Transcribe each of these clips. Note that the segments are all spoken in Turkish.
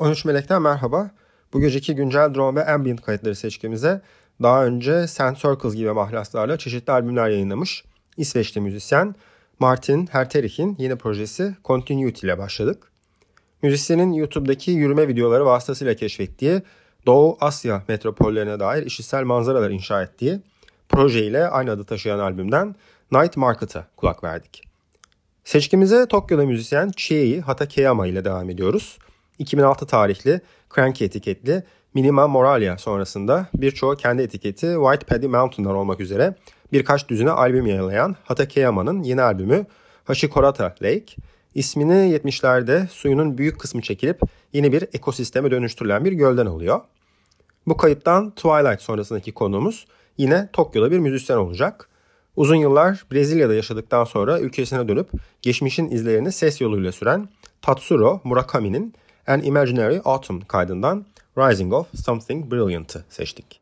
13 Melek'ten merhaba. Bu geceki güncel drone ve ambient kayıtları seçkimize daha önce Sand Circles gibi mahlaslarla çeşitli albümler yayınlamış İsveçli müzisyen Martin Herterich'in yeni projesi Continuity ile başladık. Müzisyenin YouTube'daki yürüme videoları vasıtasıyla keşfettiği Doğu Asya metropollerine dair işitsel manzaralar inşa ettiği proje ile aynı adı taşıyan albümden Night Market'a kulak verdik. Seçkimize Tokyo'da müzisyen Chiei Hatakeyama ile devam ediyoruz. 2006 tarihli Cranky etiketli Minima Moralia sonrasında birçoğu kendi etiketi White Paddy Mountain'lar olmak üzere birkaç düzine albüm yayınlayan Hatakeyama'nın yeni albümü Hashikorata Lake, ismini 70'lerde suyunun büyük kısmı çekilip yeni bir ekosisteme dönüştürülen bir gölden alıyor. Bu kayıttan Twilight sonrasındaki konuğumuz yine Tokyo'da bir müzisyen olacak. Uzun yıllar Brezilya'da yaşadıktan sonra ülkesine dönüp geçmişin izlerini ses yoluyla süren Tatsuro Murakami'nin An Imaginary Autumn kaydından Rising of Something Brilliant'ı seçtik.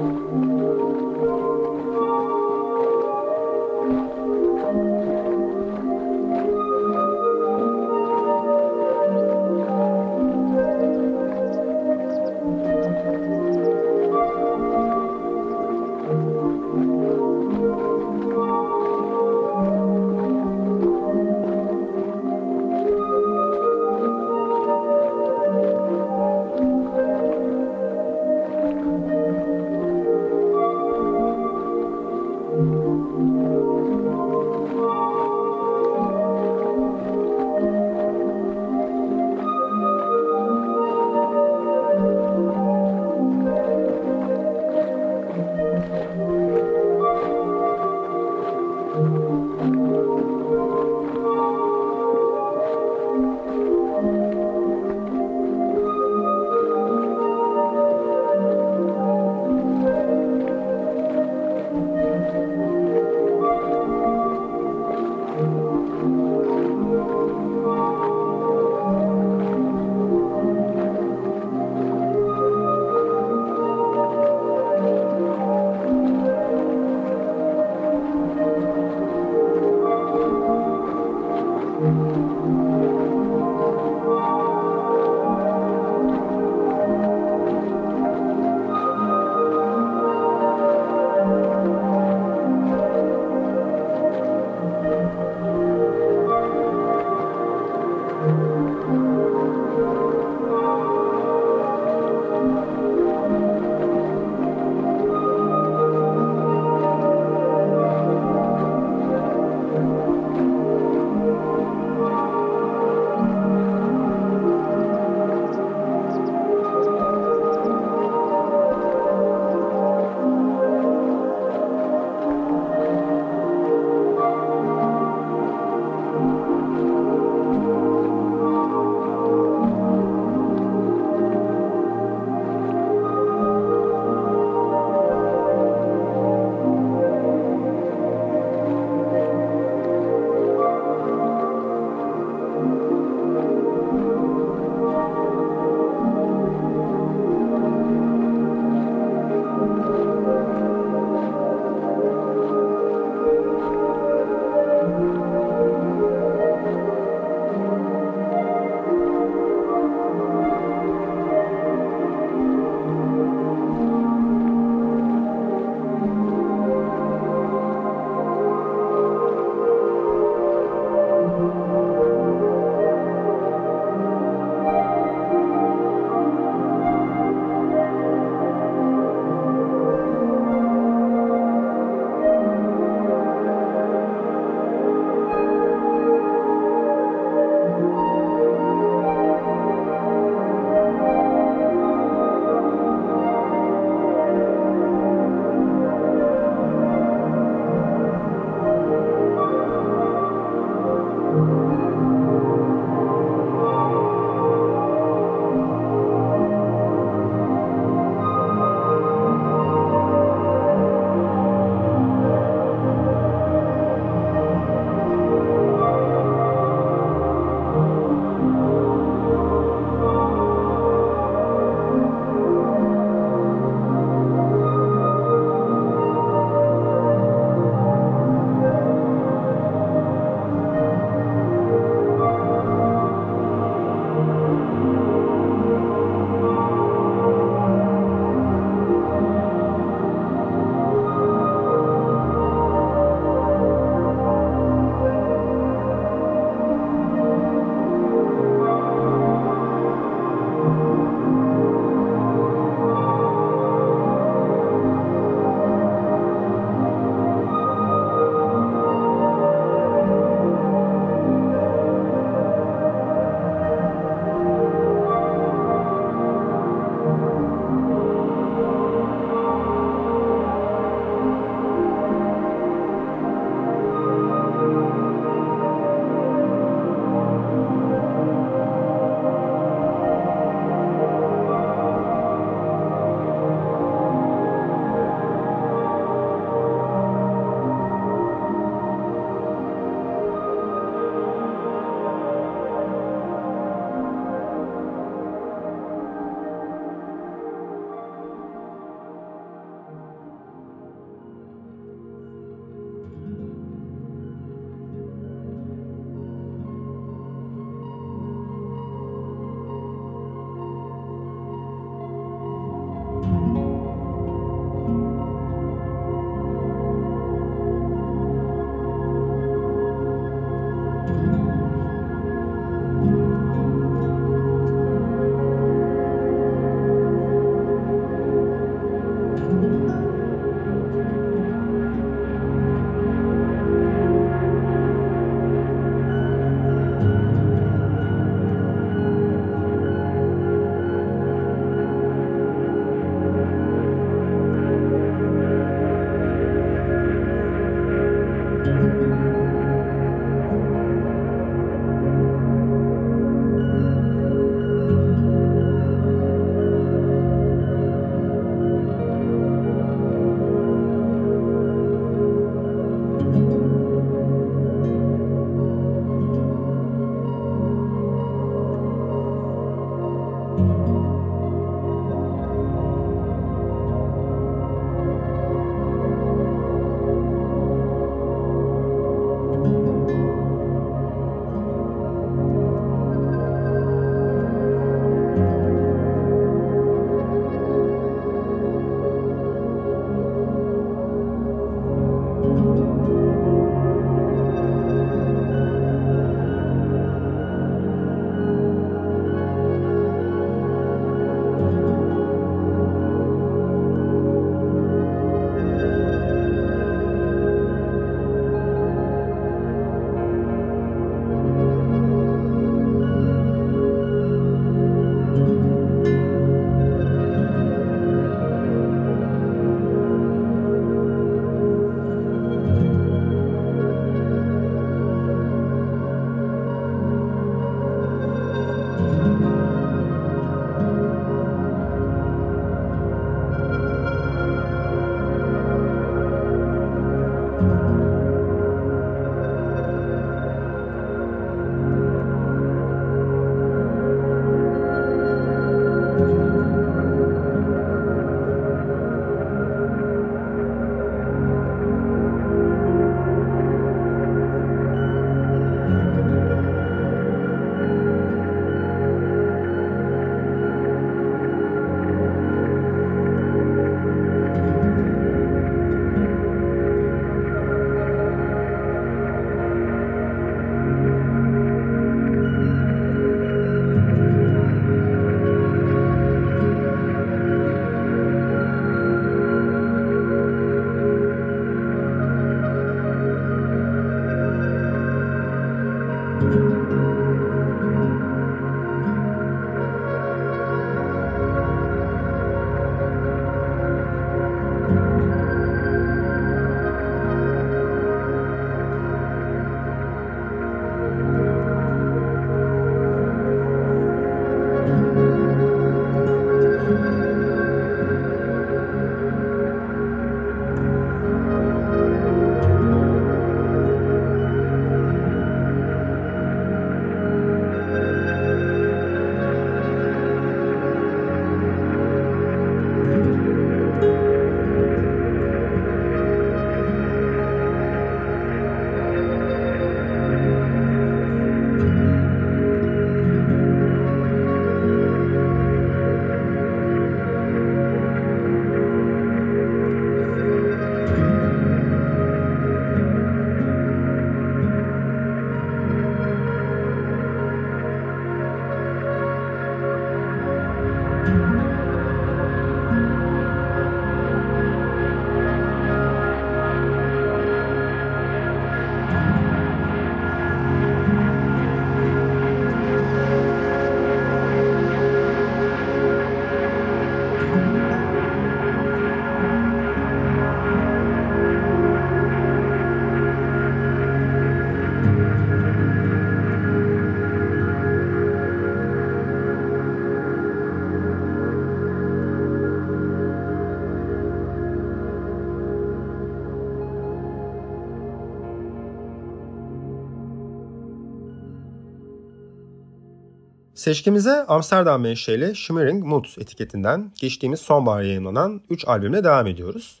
Seçkimize Amsterdam menşeli Shimmering Moods etiketinden geçtiğimiz sonbahar yayınlanan 3 albümle devam ediyoruz.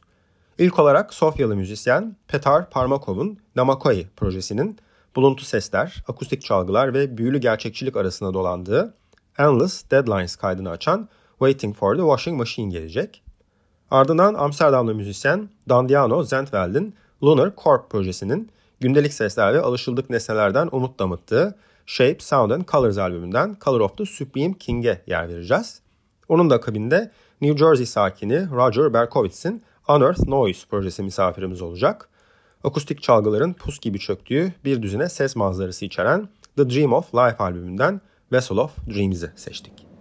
İlk olarak Sofyalı müzisyen Petar Parmakov'un Namakoi projesinin buluntu sesler, akustik çalgılar ve büyülü gerçekçilik arasında dolandığı Endless Deadlines kaydını açan Waiting for the Washing Machine gelecek. Ardından Amsterdamlı müzisyen Dandiano Zentveld'in Lunar Corp projesinin gündelik sesler ve alışıldık nesnelerden umut damıttığı Shape, Sound and Colors albümünden Color of the Supreme King'e yer vereceğiz. Onun da akabinde New Jersey sakini Roger Berkowitz'in Unearth Noise projesi misafirimiz olacak. Akustik çalgıların pus gibi çöktüğü bir düzine ses manzarası içeren The Dream of Life albümünden Vessel of Dreams'i seçtik.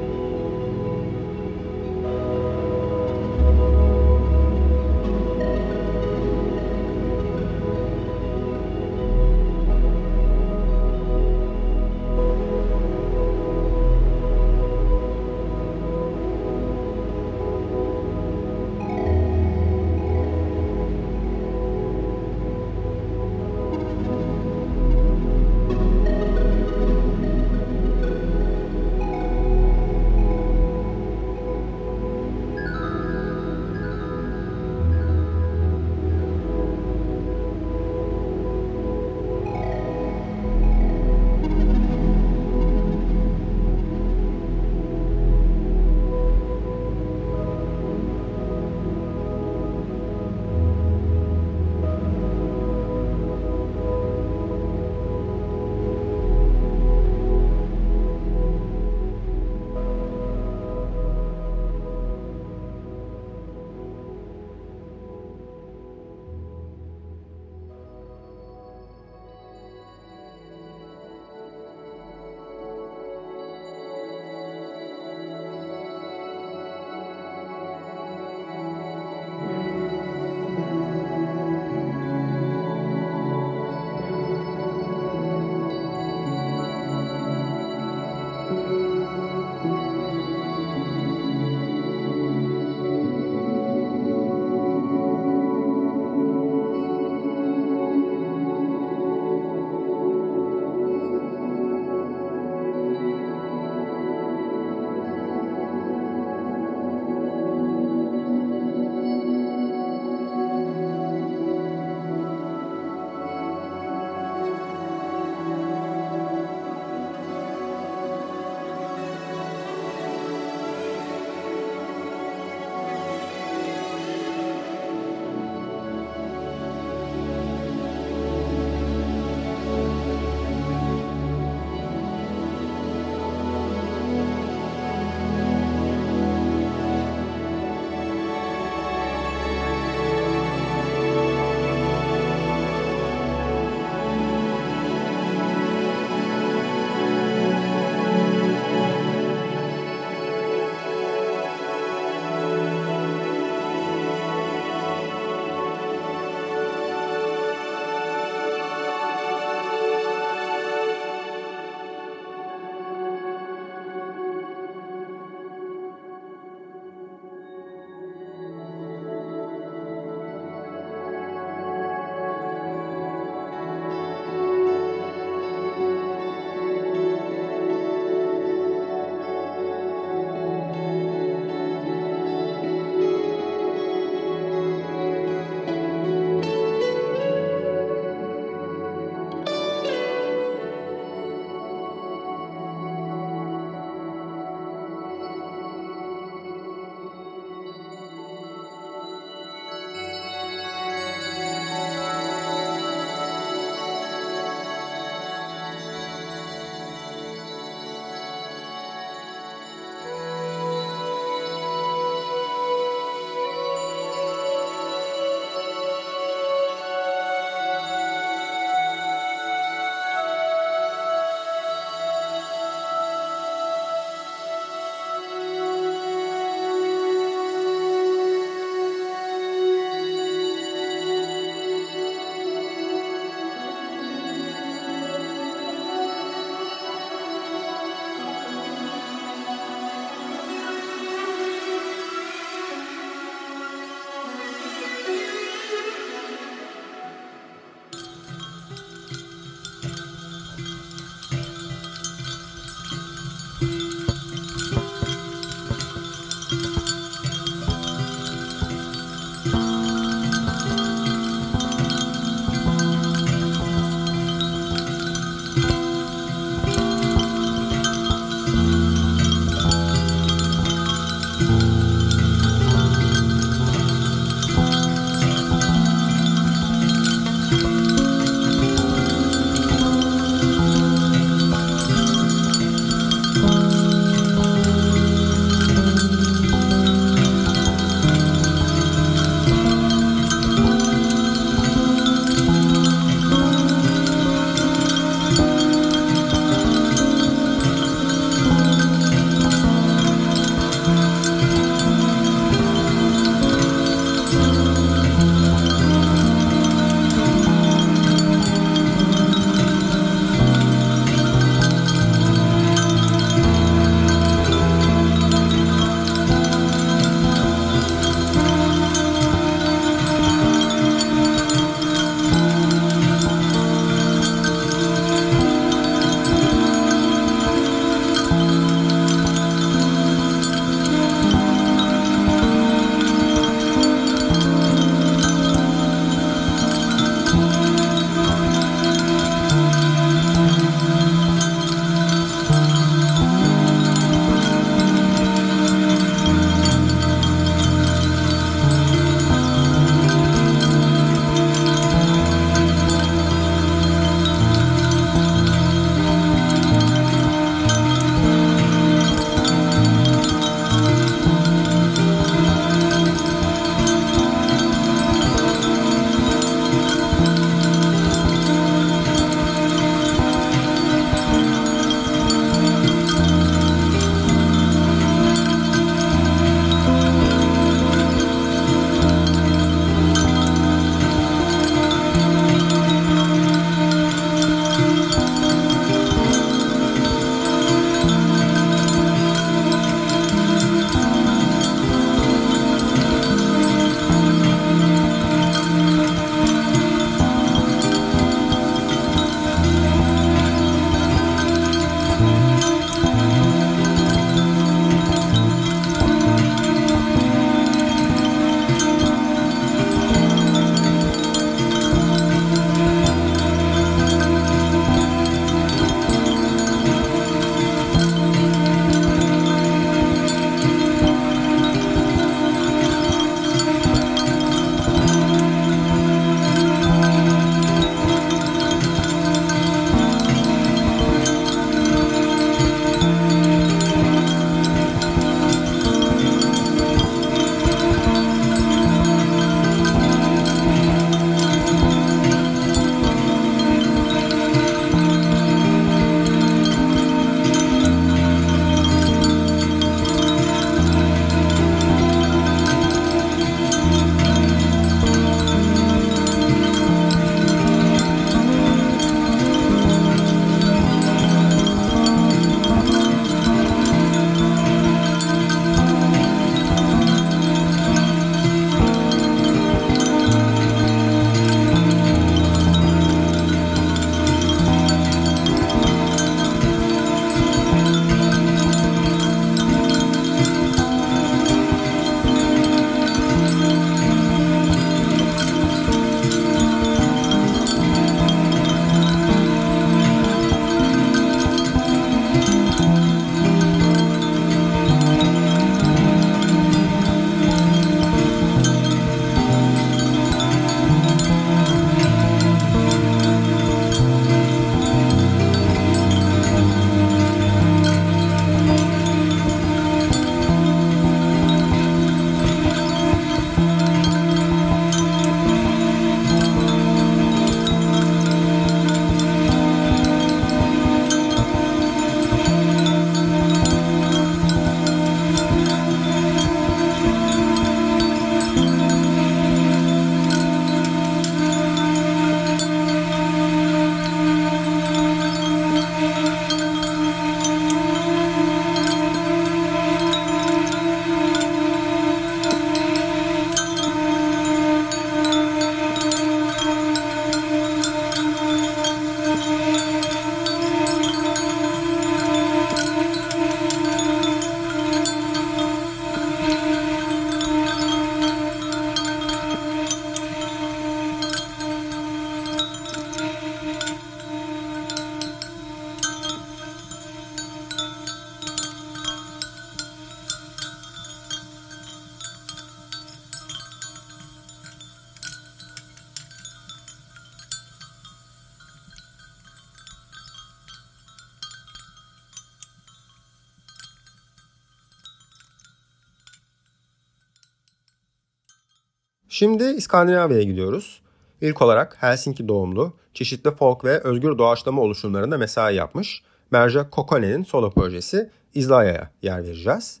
Şimdi İskandinavya'ya gidiyoruz. İlk olarak Helsinki doğumlu, çeşitli folk ve özgür doğaçlama oluşumlarında mesai yapmış Merja Kokone'nin solo projesi İzlaya'ya yer vereceğiz.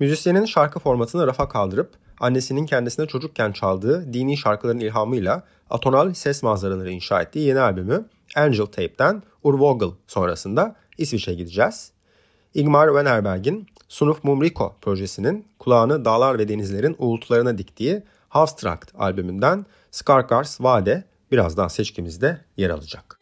Müzisyenin şarkı formatını rafa kaldırıp annesinin kendisine çocukken çaldığı dini şarkıların ilhamıyla atonal ses manzaraları inşa ettiği yeni albümü Angel Tape'den Urvogel sonrasında İsviçre'ye gideceğiz. Igmar Wennerberg'in Sunuf Mumriko projesinin kulağını dağlar ve denizlerin uğultularına diktiği Havstrakt albümünden Skarkars Vade birazdan seçkimizde yer alacak.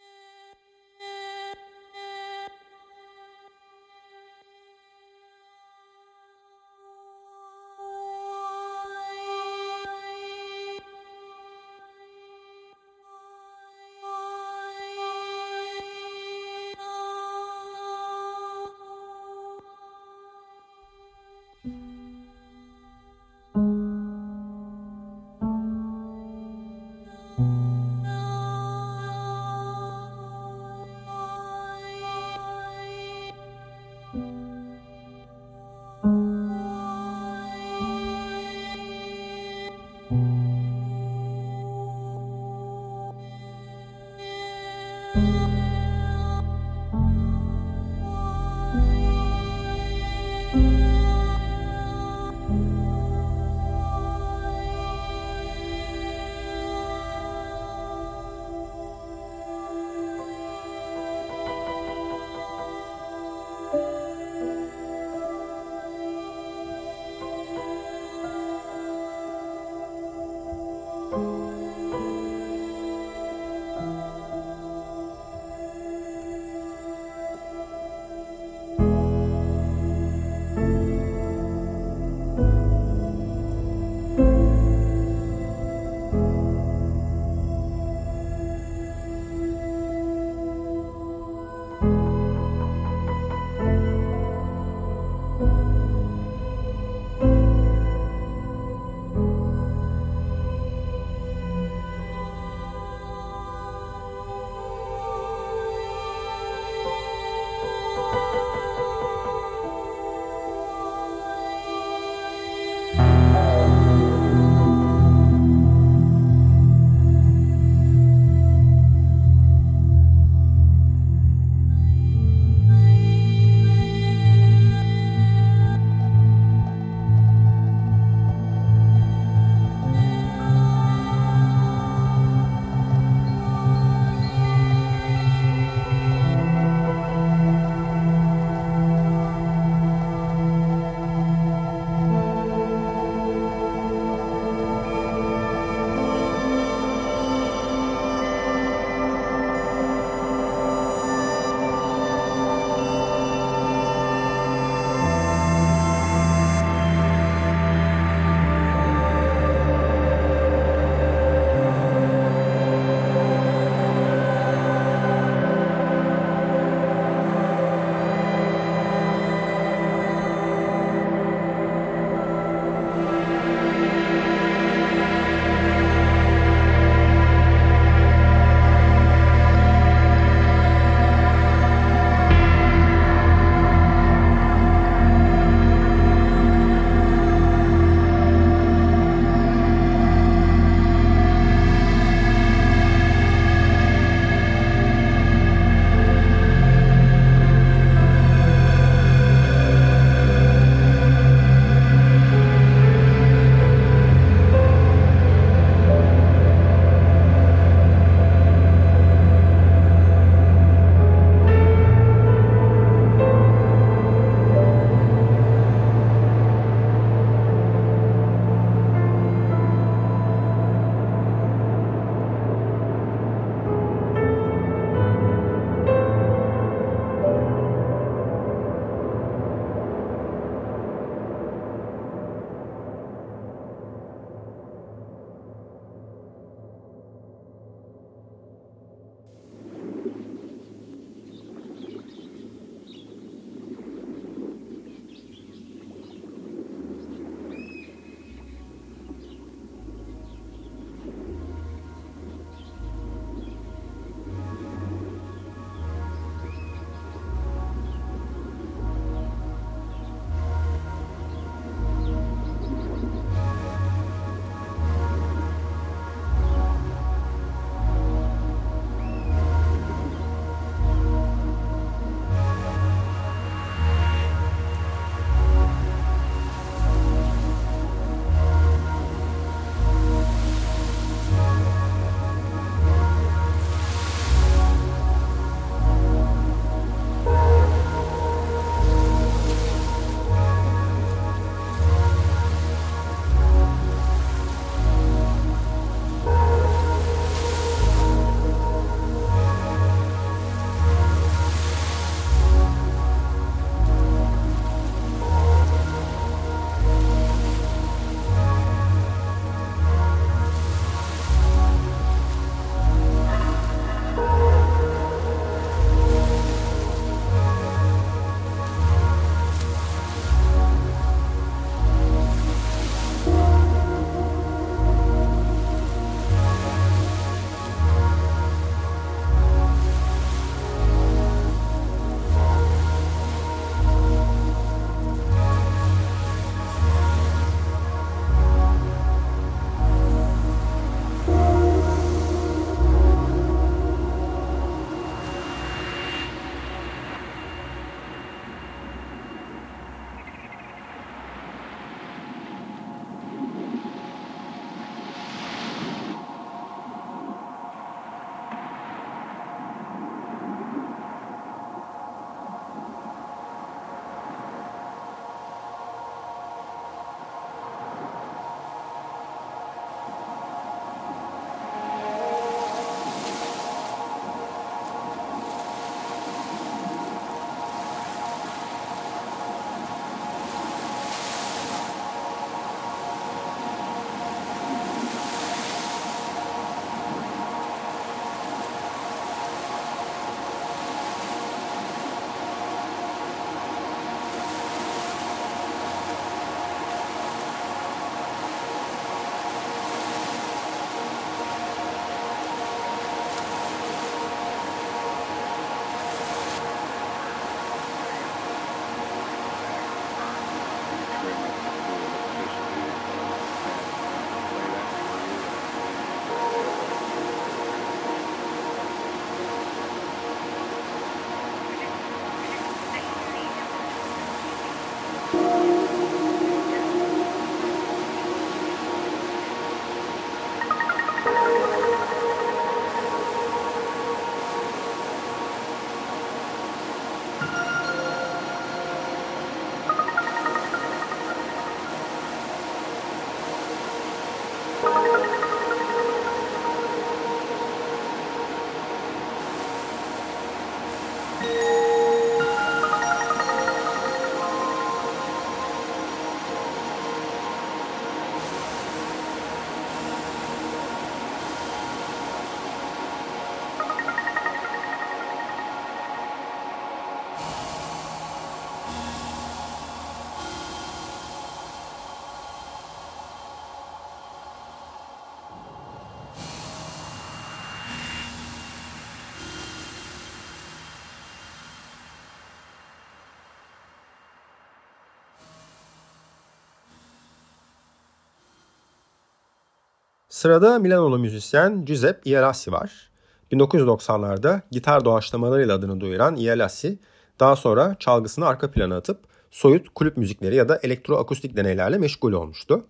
Sırada Milanolu müzisyen Giuseppe Ielassi var. 1990'larda gitar doğaçlamalarıyla adını duyuran Ielassi, daha sonra çalgısını arka plana atıp soyut kulüp müzikleri ya da elektroakustik deneylerle meşgul olmuştu.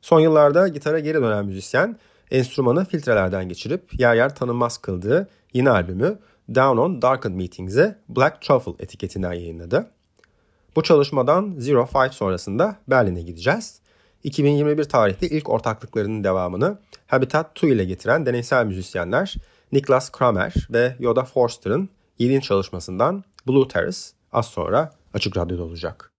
Son yıllarda gitara geri dönen müzisyen, enstrümanı filtrelerden geçirip yer yer tanınmaz kıldığı yeni albümü Down on Darkened Meetings'e Black Truffle etiketinden yayınladı. Bu çalışmadan Zero Five sonrasında Berlin'e gideceğiz. 2021 tarihli ilk ortaklıklarının devamını Habitat 2 ile getiren deneysel müzisyenler Niklas Kramer ve Yoda Forster'ın yeni çalışmasından Blue Terrace az sonra Açık Radyo'da olacak.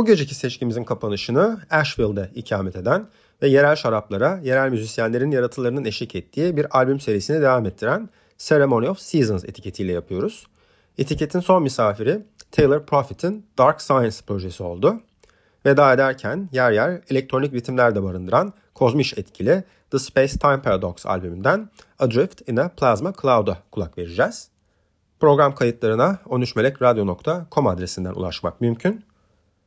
Bu geceki seçkimizin kapanışını Asheville'de ikamet eden ve yerel şaraplara yerel müzisyenlerin yaratılarının eşlik ettiği bir albüm serisini devam ettiren Ceremony of Seasons etiketiyle yapıyoruz. Etiketin son misafiri Taylor Profit'in Dark Science projesi oldu. Veda ederken yer yer elektronik ritimler de barındıran kozmiş etkili The Space Time Paradox albümünden Adrift in a Plasma Cloud'a kulak vereceğiz. Program kayıtlarına 13melekradyo.com adresinden ulaşmak mümkün.